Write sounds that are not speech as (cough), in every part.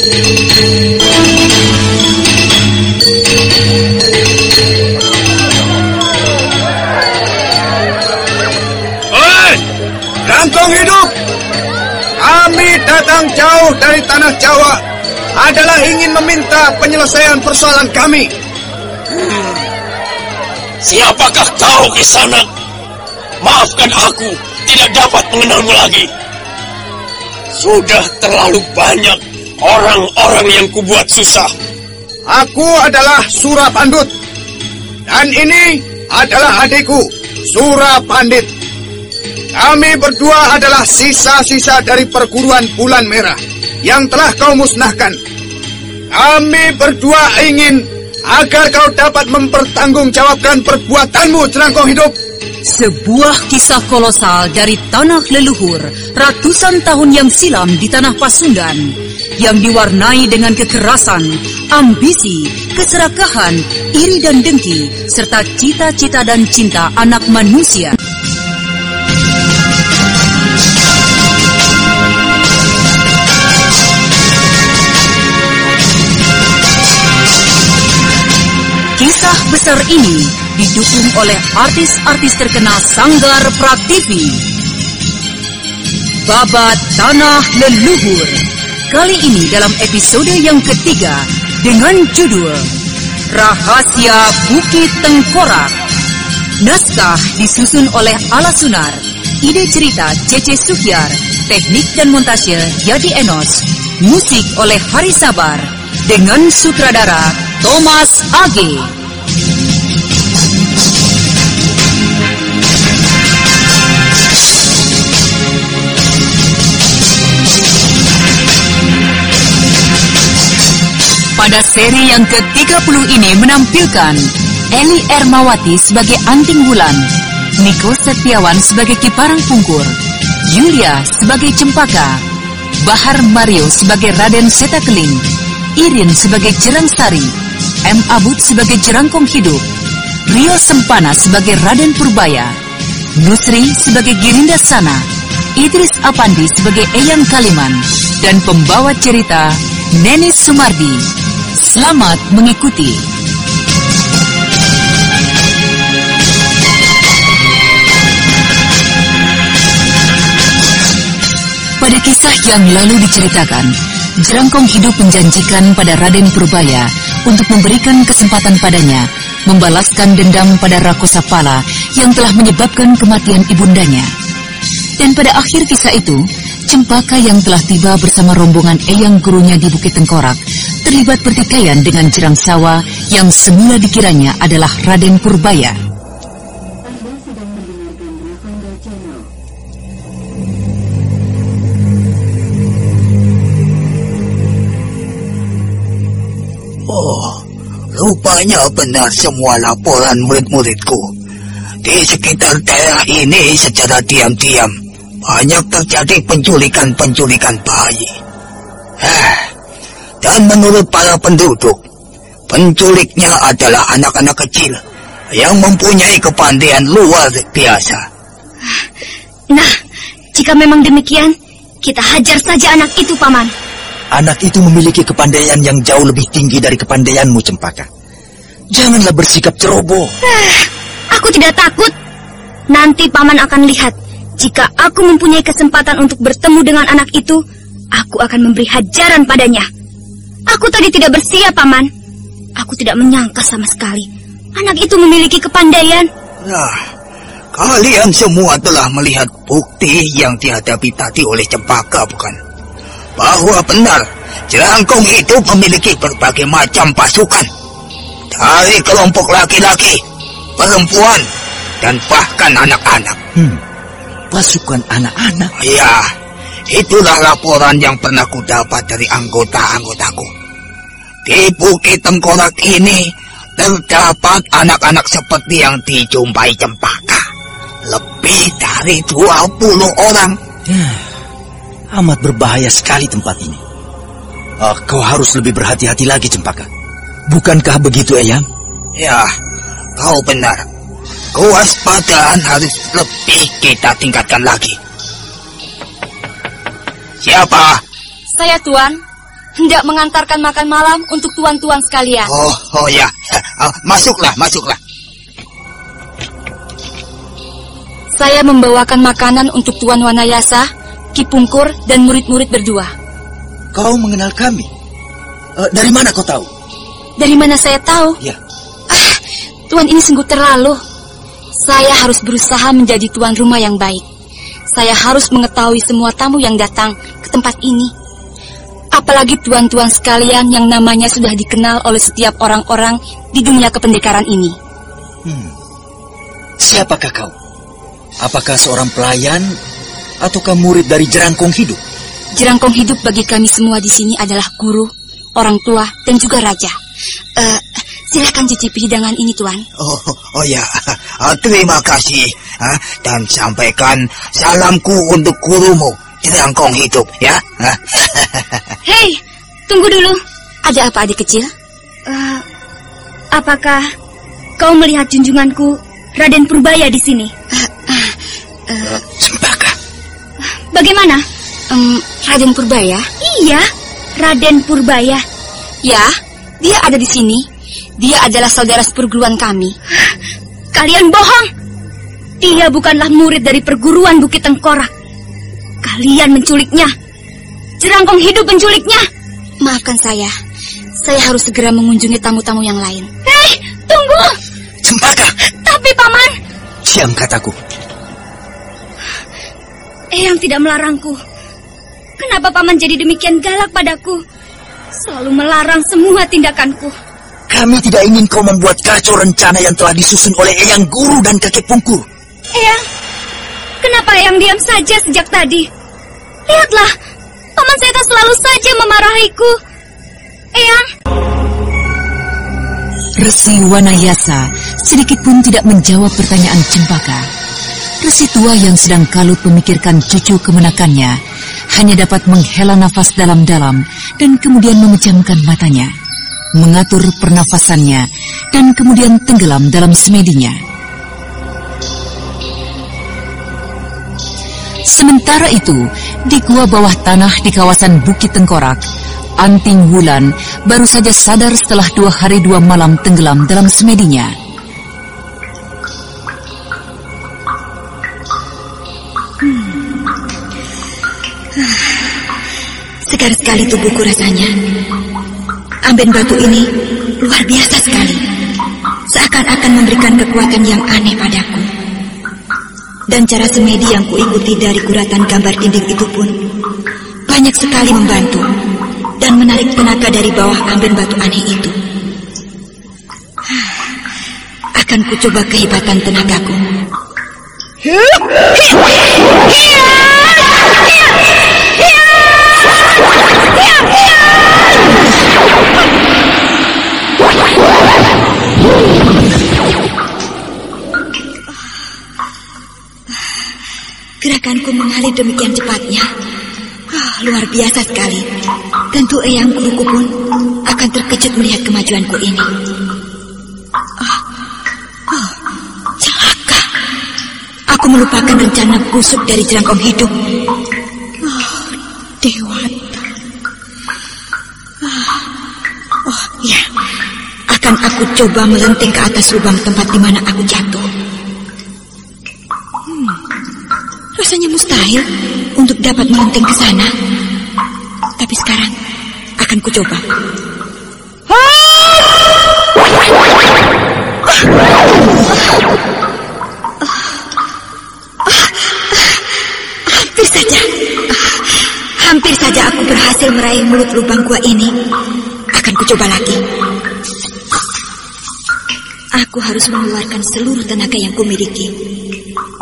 Hei, hidup! Kami datang jauh dari tanah Jawa adalah ingin meminta penyelesaian persoalan kami. Siapakah kau di sana? Maafkan aku, tidak dapat mengenalmu lagi. Sudah terlalu banyak orang-orang yang kubuat susah. Aku adalah Surapandut. Dan ini adalah adikku, Surapandit. Kami berdua adalah sisa-sisa dari perguruan bulan merah yang telah kau musnahkan. Kami berdua ingin agar kau dapat mempertanggungjawabkan perbuatanmu, Jerangkong hidup. Sebuah kisah kolosal dari tanah leluhur ratusan tahun yang silam di tanah Pasundan yang diwarnai dengan kekerasan, ambisi, keserakahan, iri dan dengki, serta cita-cita dan cinta anak manusia. Kisah besar ini didukung oleh artis-artis terkenal Sanggar Prativi. Babat Tanah Leluhur. Kali ini dalam episode yang ketiga dengan judul Rahasia Bukit Tengkorak. Naskah disusun oleh Ala Sunar. Ide cerita Cece Suhyar. Teknik dan montase Yadi Enos. Musik oleh Hari Sabar. Dengan sutradara Thomas Age. Pada seri yang ke-30 ini menampilkan Eli Ermawati sebagai Anting Wulan, Niko Setiawan sebagai Kiparang Pungkur, Yulia sebagai Cempaka, Bahar Mario sebagai Raden Setakeling, Irin sebagai Jerang Sari, M. Abud sebagai Jerangkong Hidup, Rio Sempana sebagai Raden Purbaya, Nusri sebagai Girinda Sana, Idris Apandi sebagai Eyang Kaliman, dan pembawa cerita Nenis Sumardi. Selamat mengikuti. Pada kisah yang lalu diceritakan, Jerangkong hidup menjanjikan pada Raden Purbaya untuk memberikan kesempatan padanya membalaskan dendam pada Rakosa Pala yang telah menyebabkan kematian ibundanya. Dan pada akhir kisah itu, Cempaka yang telah tiba bersama rombongan Eyang gurunya di Bukit Tengkorak terlibat pertikaian dengan Jerang Sawa yang semula dikiranya adalah Raden Purbaya. Oh, rupanya benar semua laporan murid-muridku. Di sekitar daerah ini secara diam-diam banyak terjadi penculikan-penculikan bayi. Eh, dan menurut para penduduk, penculiknya adalah anak-anak kecil yang mempunyai kepandaian luar biasa. Nah, jika memang demikian, kita hajar saja anak itu, Paman. Anak itu memiliki kepandaian yang jauh lebih tinggi dari kepandaianmu, Cempaka. Janganlah bersikap ceroboh. Eh, aku tidak takut. Nanti Paman akan lihat. Jika aku mempunyai kesempatan untuk bertemu dengan anak itu, aku akan memberi hajaran padanya. Aku tadi tidak bersiap, Paman. Aku tidak menyangka sama sekali. Anak itu memiliki kepandaian. Nah, kalian semua telah melihat bukti yang dihadapi tadi oleh Cempaka, bukan? Bahwa benar, Jerangkong itu memiliki berbagai macam pasukan. Dari kelompok laki-laki, perempuan, dan bahkan anak-anak. Hmm, pasukan anak-anak. Ya, itulah laporan yang pernah kudapat dari anggota-anggotaku. Di Bukit Tengkorak ini terdapat anak-anak seperti yang dijumpai Cempaka. Lebih dari 20 orang. Ya, amat berbahaya sekali tempat ini. Ah, kau harus lebih berhati-hati lagi, Cempaka. Bukankah begitu, Eyang? Ya, kau benar. Kewaspadaan harus lebih kita tingkatkan lagi. Siapa? Saya Tuan, hendak mengantarkan makan malam untuk tuan-tuan sekalian. Oh, oh ya. Ah, Masuklah, masuklah. Saya membawakan makanan untuk Tuan Wanayasa, Kipungkur, dan murid-murid berdua. Kau mengenal kami? Eh, dari mana kau tahu? Dari mana saya tahu? Ya, Ah, Tuan ini sungguh terlalu. Saya harus berusaha menjadi tuan rumah yang baik. Saya harus mengetahui semua tamu yang datang ke tempat ini. Apalagi tuan-tuan sekalian yang namanya sudah dikenal oleh setiap orang-orang di dunia kependekaran ini. siapakah kau? Apakah seorang pelayan ataukah murid dari jerangkong hidup? Jerangkong hidup bagi kami semua di sini adalah guru, orang tua, dan juga raja. Eh, silakan cicipi hidangan ini, Tuan. Oh, oh ya. Ah, Terima kasih. Ah, Dan sampaikan salamku untuk gurumu. Jerangkong hidup, ya. (laughs) Hei, tunggu dulu. Ada apa adik kecil? Eh, apakah kau melihat junjunganku Raden Purbaya di sini? Cempaka. Bagaimana? Raden Purbaya? Iya, Raden Purbaya. Ya, dia ada di sini. Dia adalah saudara seperguruan kami. Kalian bohong. Dia bukanlah murid dari perguruan Bukit Tengkorak. Kalian menculiknya. Jerangkong hidup menculiknya. Maafkan saya. Saya harus segera mengunjungi tamu-tamu yang lain. Hei, tunggu. Cempaka, Tapi paman, siang kataku. Eyang tidak melarangku. Kenapa paman jadi demikian galak padaku? Selalu melarang semua tindakanku. Kami tidak ingin kau membuat kacau rencana yang telah disusun oleh Eyang Guru dan kakek Pungkur. Eyang, kenapa Eyang diam saja sejak tadi? Lihatlah, paman Seta selalu saja memarahiku. Eyang, Resi Wanayasa sedikit pun tidak menjawab pertanyaan Cempaka. Resi tua yang sedang kalut memikirkan cucu kemenakannya hanya dapat menghela nafas dalam-dalam dan kemudian memejamkan matanya, mengatur pernafasannya dan kemudian tenggelam dalam semedinya. Sementara itu, di gua bawah tanah di kawasan Bukit Tengkorak, Anting Wulan baru saja sadar setelah dua hari dua malam tenggelam dalam semedinya. segar sekali tubuhku rasanya. Amben batu ini luar biasa sekali. Seakan-akan memberikan kekuatan yang aneh padaku. Dan cara semedi yang kuikuti dari guratan gambar dinding itu pun banyak sekali membantu dan menarik tenaga dari bawah amben batu aneh itu. Akan kucoba kehebatan tenagaku. Gerakanku mengalir demikian cepatnya. Ah, luar biasa sekali. Tentu Eyang guruku pun akan terkejut melihat kemajuanku ini. Ah, ah, celaka. Aku melupakan rencana busuk dari jerangkong hidup. Ah, dewata. Ah, oh ya, akan aku coba melenting ke atas lubang tempat di mana aku jatuh. Rasanya mustahil untuk dapat melenting ke sana. Tapi sekarang akan kucoba. Hampir saja. Hampir saja aku berhasil meraih mulut lubang gua ini. Akan kucoba lagi. Aku harus mengeluarkan seluruh tenaga yang kumiliki.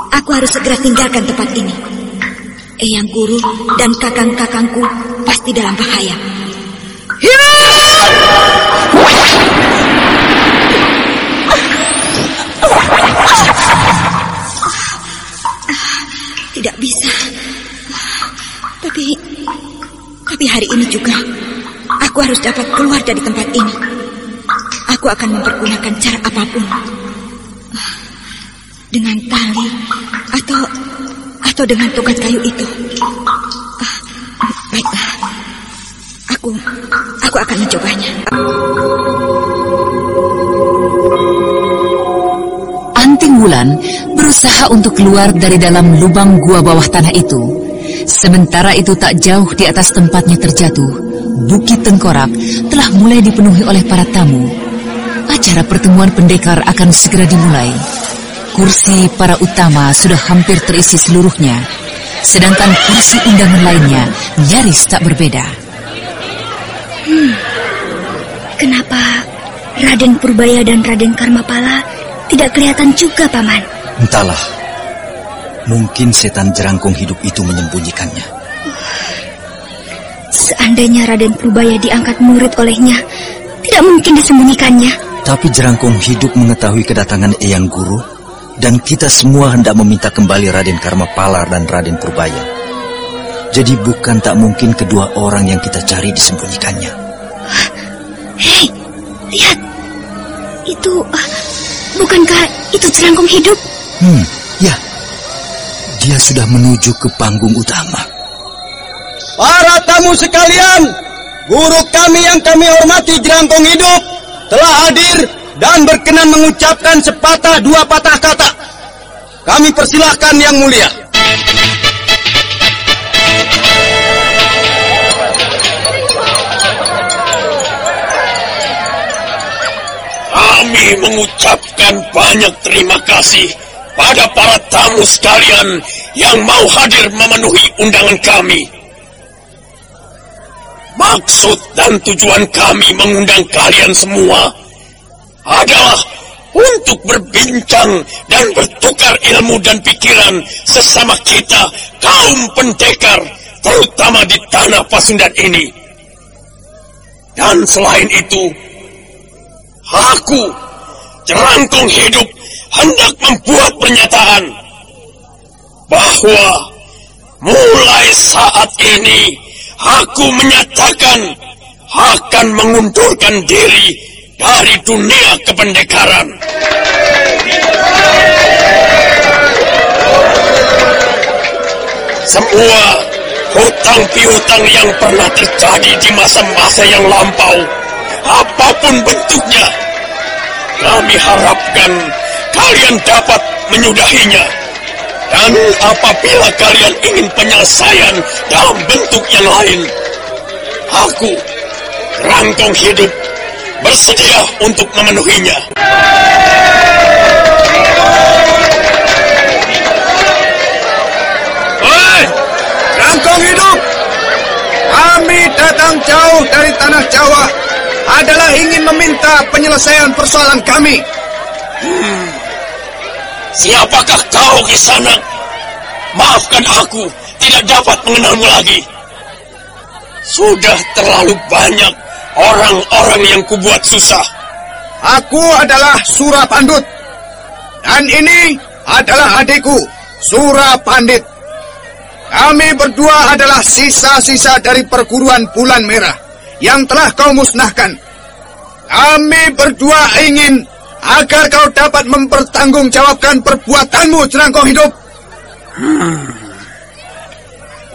Aku harus segera tinggalkan tempat ini. Eyang guru dan kakang-kakangku pasti dalam bahaya. Tidak bisa. Tapi tapi hari ini juga aku harus dapat keluar dari tempat ini. Aku akan mempergunakan cara apa pun. Dengan tali atau atau dengan tongkat kayu itu. Baiklah. Aku aku akan mencobanya. Anting Wulan berusaha untuk keluar dari dalam lubang gua bawah tanah itu. Sementara itu tak jauh di atas tempatnya terjatuh, Bukit Tengkorak telah mulai dipenuhi oleh para tamu. Acara pertemuan pendekar akan segera dimulai. Kursi para utama sudah hampir terisi seluruhnya, sedangkan kursi undangan lainnya nyaris tak berbeda. Kenapa Raden Purbaya dan Raden Karmapala tidak kelihatan juga, Paman? Entahlah. Mungkin setan jerangkung hidup itu menyembunyikannya. Seandainya Raden Purbaya diangkat murid olehnya, tidak mungkin disembunyikannya. Tapi jerangkung hidup mengetahui kedatangan Eyang Guru dan kita semua hendak meminta kembali Raden Karmapala dan Raden Purbaya. Jadi bukan tak mungkin kedua orang yang kita cari disembunyikannya. Hei, lihat. Itu, ah, bukankah itu jerangkung hidup? Hmm, ya. Dia sudah menuju ke panggung utama. Para tamu sekalian, guru kami yang kami hormati jerangkong hidup telah hadir dan berkenan mengucapkan sepatah dua patah kata. Kami persilahkan yang mulia. Kami mengucapkan banyak terima kasih pada para tamu sekalian yang mau hadir memenuhi undangan kami. Maksud dan tujuan kami mengundang kalian semua adalah untuk berbincang dan bertukar ilmu dan pikiran sesama kita kaum pendekar terutama di tanah Pasundan ini. Dan selain itu, aku jerangkung hidup hendak membuat pernyataan bahwa mulai saat ini aku menyatakan akan mengundurkan diri dari dunia kependekaran. Semua hutang piutang yang pernah terjadi di masa-masa yang lampau, apa pun bentuknya, kami harapkan kalian dapat menyudahinya. Dan apabila kalian ingin penyelesaian dalam bentuk yang lain, aku, Rangkong Hidup, bersedia untuk memenuhinya. Hei, Rangkong hidup! Kami datang jauh dari tanah Jawa adalah ingin meminta penyelesaian persoalan kami. Siapakah kau di sana? Maafkan aku, tidak dapat mengenalmu lagi. Sudah terlalu banyak orang-orang yang kubuat susah. Aku adalah Surapandut. Dan ini adalah adikku, Surapandit. Kami berdua adalah sisa-sisa dari perguruan bulan merah yang telah kau musnahkan. Kami berdua ingin agar kau dapat mempertanggungjawabkan perbuatanmu, Jerangkong Hidup.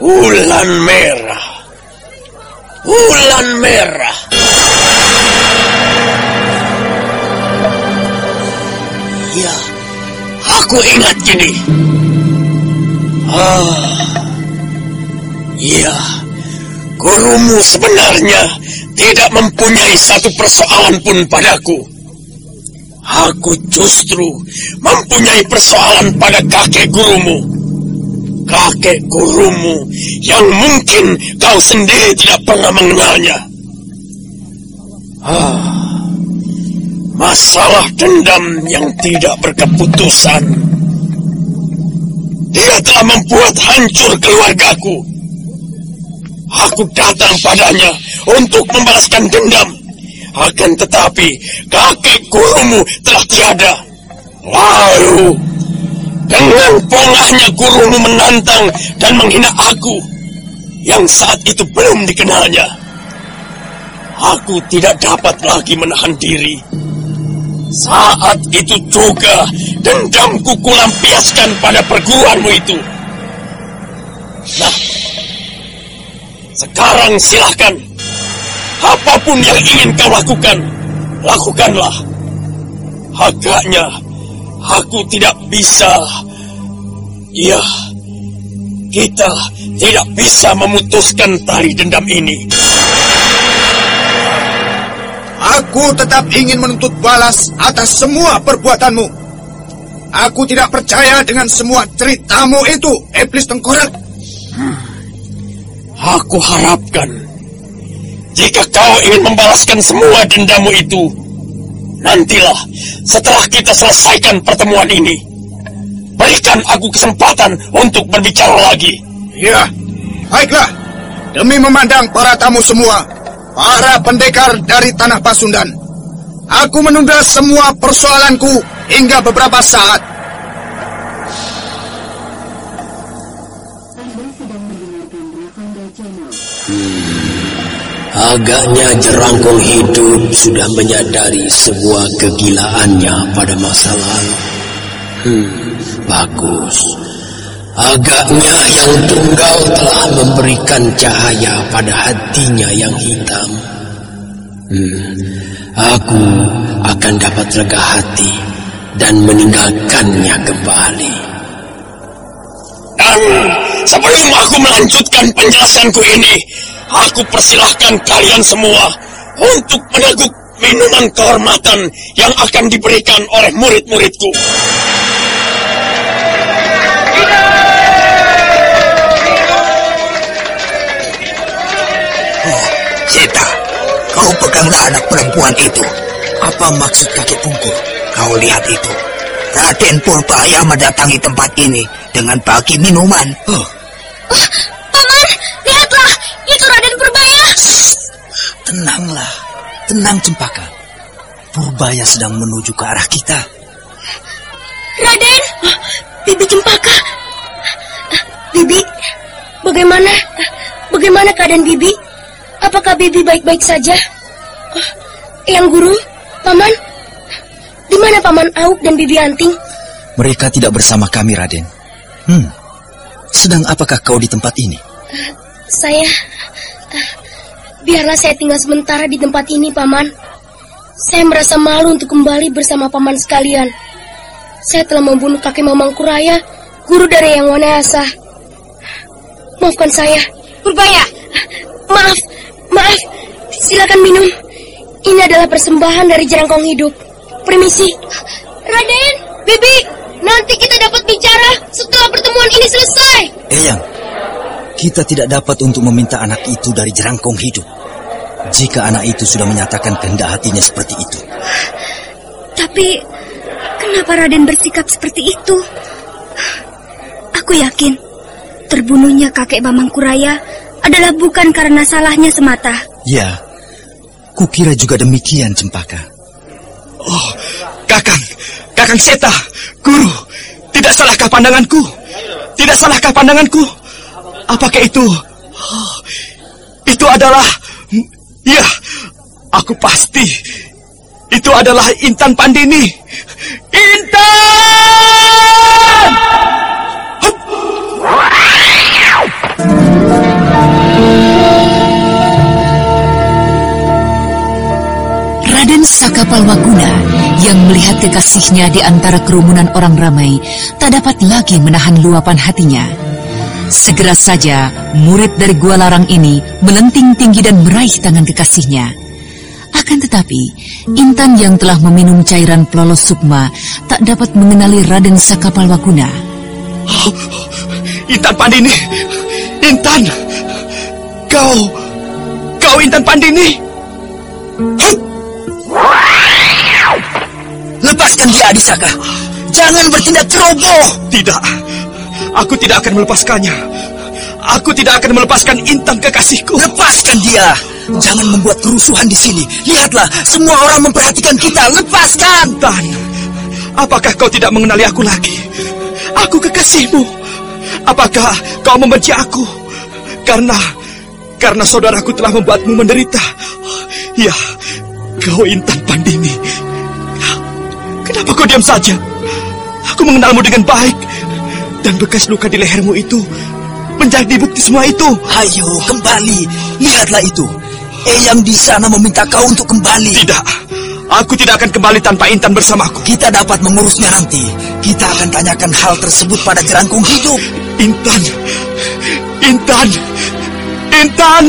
Bulan merah. Bulan merah. Ya, aku ingat gini. Ah, ya, gurumu sebenarnya tidak mempunyai satu persoalan pun padaku. Aku justru mempunyai persoalan pada kakek gurumu. Kakek gurumu yang mungkin kau sendiri tidak pernah mengenalnya. Ah, masalah dendam yang tidak berkeputusan. Dia telah membuat hancur keluargaku. Aku datang padanya untuk membalaskan dendam Akan tetapi, kakek gurumu telah tiada. Lalu, dengan pongahnya gurumu menantang dan menghina aku, yang saat itu belum dikenalnya. Aku tidak dapat lagi menahan diri. Saat itu juga dendamku kulampiaskan pada perguruanmu itu. Nah, sekarang silahkan. Apa pun yang ingin kau lakukan, lakukanlah. Agaknya aku tidak bisa. Iya, kita tidak bisa memutuskan tali dendam ini. Aku tetap ingin menuntut balas atas semua perbuatanmu. Aku tidak percaya dengan semua ceritamu itu, Iblis Tengkorak. Aku harapkan jika kau ingin membalaskan semua dendammu itu, nantilah setelah kita selesaikan pertemuan ini. Berikan aku kesempatan untuk berbicara lagi. Ya, baiklah. Demi memandang para tamu semua, para pendekar dari Tanah Pasundan, aku menunda semua persoalanku hingga beberapa saat. Agaknya jerangkong hidup sudah menyadari sebuah kegilaannya pada masa lalu. Hmm, bagus. Agaknya yang tunggal telah memberikan cahaya pada hatinya yang hitam. Hmm, aku akan dapat lega hati dan meninggalkannya kembali. Dan sebelum aku melanjutkan penjelasanku ini, aku persilahkan kalian semua untuk meneguk minuman kehormatan yang akan diberikan oleh murid-muridku. Oh, Zeta, kau peganglah anak perempuan itu. Apa maksud kakek pungkur? Kau lihat itu. Raden Purbaya mendatangi tempat ini dengan bagi minuman. Oh, Oh, tenanglah. Tenang, Cempaka. Purbaya sedang menuju ke arah kita. Raden, Bibi Cempaka. Bibi, bagaimana? Bagaimana keadaan Bibi? Apakah Bibi baik-baik saja? Yang guru, Paman, di mana Paman Auk dan Bibi Anting? Mereka tidak bersama kami, Raden. Hmm, sedang apakah kau di tempat ini? Saya, biarlah saya tinggal sementara di tempat ini, Paman. Saya merasa malu untuk kembali bersama Paman sekalian. Saya telah membunuh kakek Mamang Kuraya, guru dari Yang Wanayasa. Maafkan saya. Purbaya. Maaf, maaf. Silakan minum. Ini adalah persembahan dari jerangkong hidup. Permisi. Raden, Bibi, nanti kita dapat bicara setelah pertemuan ini selesai. Eyang, kita tidak dapat untuk meminta anak itu dari jerangkong hidup. Jika anak itu sudah menyatakan kehendak hatinya seperti itu. Tapi kenapa Raden bersikap seperti itu? Aku yakin terbunuhnya kakek Bamang Kuraya adalah bukan karena salahnya semata. Ya, kukira juga demikian, Cempaka. Oh, Kakang, Kakang Seta, guru, tidak salahkah pandanganku? Tidak salahkah pandanganku? Apakah itu? Itu adalah, ya, aku pasti. Itu adalah Intan Pandini. Intan! Hup! Raden Sakapalwaguna yang melihat kekasihnya di antara kerumunan orang ramai tak dapat lagi menahan luapan hatinya. Segera saja murid dari Gua Larang ini melenting tinggi dan meraih tangan kekasihnya. Akan tetapi, Intan yang telah meminum cairan pelolos sukma tak dapat mengenali Raden Sakapalwaguna. (gasps) Intan Pandini, Intan, kau, kau Intan Pandini. Lepaskan dia, Adisaka. Jangan bertindak ceroboh. Tidak, aku tidak akan melepaskannya. Aku tidak akan melepaskan Intan kekasihku. Lepaskan dia. Jangan membuat kerusuhan di sini. Lihatlah, semua orang memperhatikan kita. Lepaskan! Tan, apakah kau tidak mengenali aku lagi? Aku kekasihmu. Apakah kau membenci aku? Karena, karena saudaraku telah membuatmu menderita. Ya, kau Intan Pandini. Kenapa kau diam saja? Aku mengenalmu dengan baik. Dan bekas luka di lehermu itu menjadi bukti semua itu. Ayo, kembali. Lihatlah itu. Eyang di sana meminta kau untuk kembali. Tidak. Aku tidak akan kembali tanpa Intan bersamaku. Kita dapat mengurusnya nanti. Kita akan tanyakan hal tersebut pada jerangkung hidup. Intan. Intan. Intan.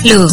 Loh,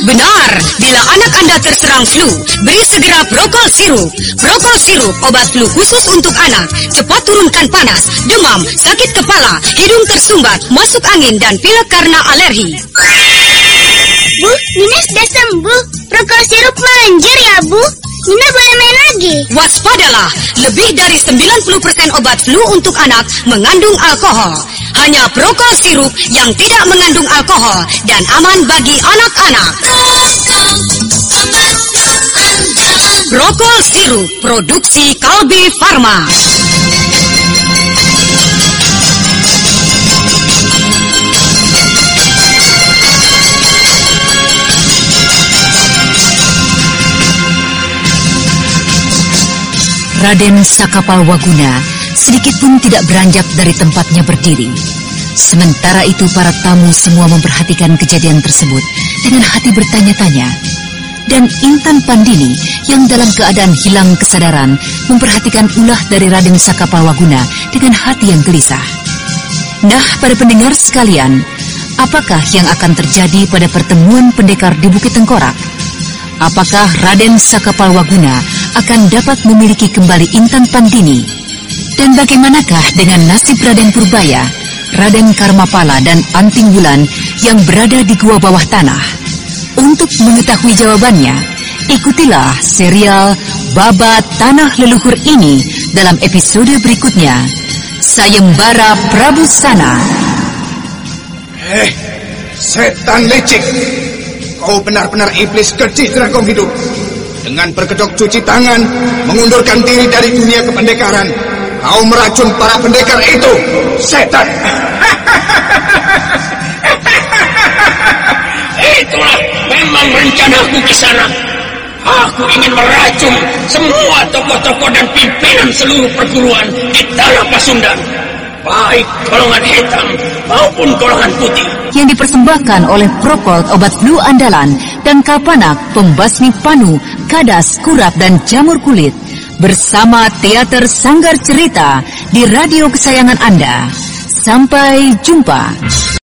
Benar, bila anak Anda terserang flu, beri segera Prokol sirup. Prokol sirup obat flu khusus untuk anak. Cepat turunkan panas, demam, sakit kepala, hidung tersumbat, masuk angin dan pilek karena alergi. Bu, Nina sudah sembuh. Prokol sirup manjur ya, Bu. Nina boleh main lagi. Waspadalah, lebih dari 90% obat flu untuk anak mengandung alkohol. Hanya Prokol sirup yang tidak mengandung alkohol dan aman bagi anak-anak. Prokol sirup produksi Kalbi Farma. Raden Sakapal Waguna sedikit pun tidak beranjak dari tempatnya berdiri. Sementara itu para tamu semua memperhatikan kejadian tersebut dengan hati bertanya-tanya. Dan Intan Pandini yang dalam keadaan hilang kesadaran memperhatikan ulah dari Raden Sakapal Waguna dengan hati yang gelisah. Nah, para pendengar sekalian, apakah yang akan terjadi pada pertemuan pendekar di Bukit Tengkorak? Apakah Raden Sakapal Waguna akan dapat memiliki kembali Intan Pandini? Dan bagaimanakah dengan nasib Raden Purbaya, Raden Karmapala dan Anting Bulan yang berada di gua bawah tanah? Untuk mengetahui jawabannya, ikutilah serial Babat Tanah Leluhur ini dalam episode berikutnya. Sayembara Prabu Sana. Eh, setan licik. Kau benar-benar iblis keji jerangkong hidup. Dengan berkedok cuci tangan, mengundurkan diri dari dunia kependekaran, kau meracun para pendekar itu. Setan. (laughs) Itulah memang rencanaku ke sana. Aku ingin meracun semua tokoh-tokoh dan pimpinan seluruh perguruan di tanah Pasundan. Baik golongan hitam maupun golongan putih. Yang dipersembahkan oleh Prokol obat flu andalan dan Kapanak pembasmi panu, kadas, kurap dan jamur kulit. Bersama Teater Sanggar Cerita di radio kesayangan Anda. Sampai jumpa.